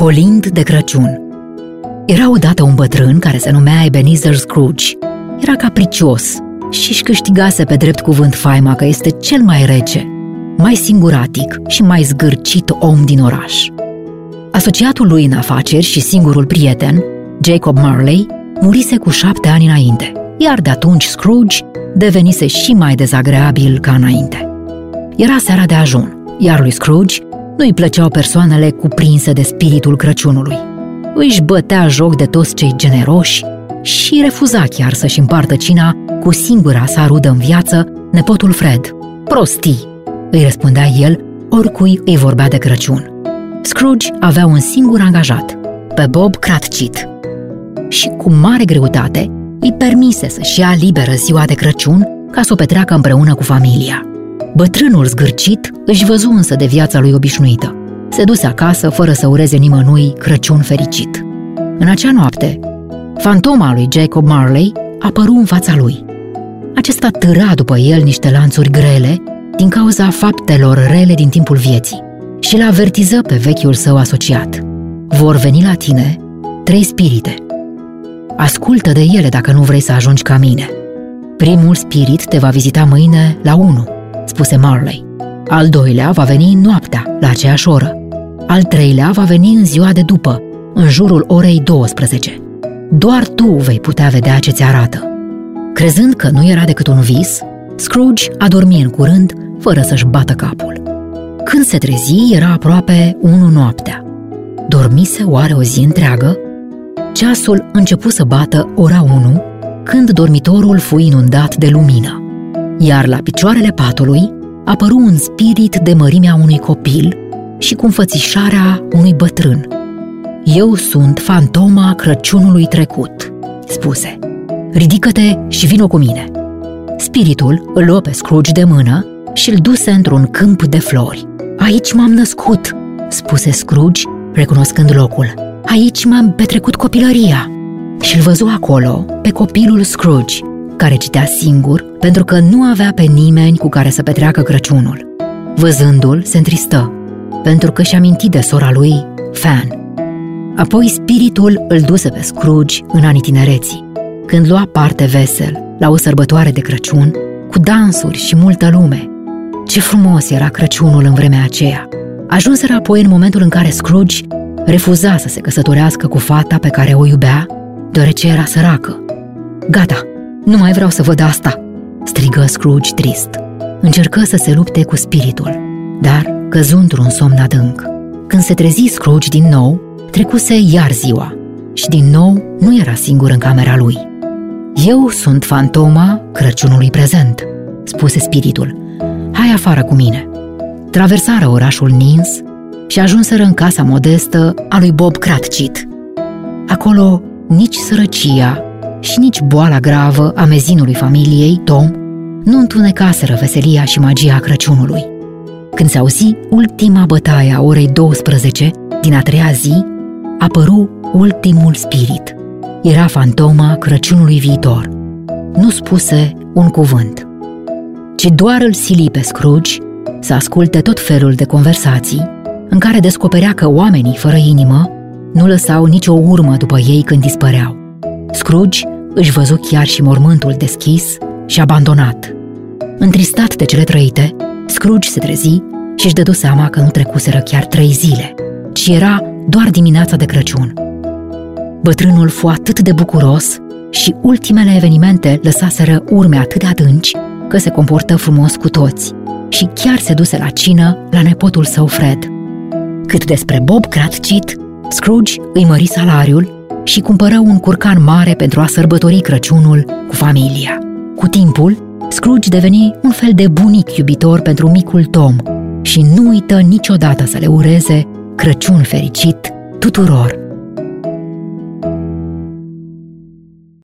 Colind de Crăciun Era odată un bătrân care se numea Ebenezer Scrooge. Era capricios și își câștigase pe drept cuvânt faima că este cel mai rece, mai singuratic și mai zgârcit om din oraș. Asociatul lui în afaceri și singurul prieten, Jacob Marley, murise cu șapte ani înainte, iar de atunci Scrooge devenise și mai dezagreabil ca înainte. Era seara de ajun, iar lui Scrooge nu-i plăceau persoanele cuprinse de spiritul Crăciunului. Își bătea joc de toți cei generoși și refuza chiar să-și împartă cina cu singura sa rudă în viață, nepotul Fred. Prostii, îi răspundea el, oricui îi vorbea de Crăciun. Scrooge avea un singur angajat, pe Bob Cratchit, și cu mare greutate îi permise să-și ia liberă ziua de Crăciun ca să o petreacă împreună cu familia. Bătrânul zgârcit își văzu însă de viața lui obișnuită. Se duse acasă fără să ureze nimănui Crăciun fericit. În acea noapte, fantoma lui Jacob Marley apăru în fața lui. Acesta târa după el niște lanțuri grele din cauza faptelor rele din timpul vieții și l avertiză pe vechiul său asociat. Vor veni la tine trei spirite. Ascultă de ele dacă nu vrei să ajungi ca mine. Primul spirit te va vizita mâine la 1, spuse Marley. Al doilea va veni noaptea, la aceeași oră. Al treilea va veni în ziua de după, în jurul orei 12. Doar tu vei putea vedea ce ți arată. Crezând că nu era decât un vis, Scrooge a dormit în curând, fără să-și bată capul. Când se trezi, era aproape unu noaptea. Dormise oare o zi întreagă? Ceasul începu să bată ora 1, când dormitorul fu inundat de lumină. Iar la picioarele patului apăru un spirit de mărimea unui copil și cu înfățișarea unui bătrân. Eu sunt fantoma Crăciunului trecut, spuse. Ridică-te și vino cu mine. Spiritul îl luă pe Scrooge de mână și îl duse într-un câmp de flori. Aici m-am născut, spuse Scrooge, recunoscând locul. Aici m-am petrecut copilăria. Și îl văzu acolo, pe copilul Scrooge, care citea singur, pentru că nu avea pe nimeni cu care să petreacă Crăciunul. Văzându-l, se întristă, pentru că și-a mintit de sora lui, Fan. Apoi spiritul îl duse pe Scrooge în anii tinereții, când lua parte vesel la o sărbătoare de Crăciun, cu dansuri și multă lume. Ce frumos era Crăciunul în vremea aceea! Ajunseră apoi în momentul în care Scrooge refuza să se căsătorească cu fata pe care o iubea, deoarece era săracă. Gata, nu mai vreau să văd asta!" strigă Scrooge trist. Încercă să se lupte cu spiritul, dar căzu într-un somn adânc. Când se trezi Scrooge din nou, trecuse iar ziua și din nou nu era singur în camera lui. Eu sunt fantoma Crăciunului prezent, spuse spiritul. Hai afară cu mine. Traversară orașul Nins și ajunseră în casa modestă a lui Bob Cratchit. Acolo nici sărăcia și nici boala gravă a mezinului familiei, Tom, nu întunecaseră veselia și magia Crăciunului. Când se auzi ultima bătaie a orei 12 din a treia zi, apăru ultimul spirit. Era fantoma Crăciunului viitor. Nu spuse un cuvânt, ci doar îl sili pe Scrooge să asculte tot felul de conversații în care descoperea că oamenii fără inimă nu lăsau nicio urmă după ei când dispăreau. Scrooge își văzu chiar și mormântul deschis și abandonat. Întristat de cele trăite, Scrooge se trezi și își dădu seama că nu trecuseră chiar trei zile, ci era doar dimineața de Crăciun. Bătrânul fu atât de bucuros și ultimele evenimente lăsaseră urme atât de adânci că se comportă frumos cu toți și chiar se duse la cină la nepotul său Fred. Cât despre Bob Cratchit, Scrooge îi mări salariul și cumpără un curcan mare pentru a sărbători Crăciunul cu familia. Cu timpul, Scrooge deveni un fel de bunic iubitor pentru micul Tom și nu uită niciodată să le ureze Crăciun fericit tuturor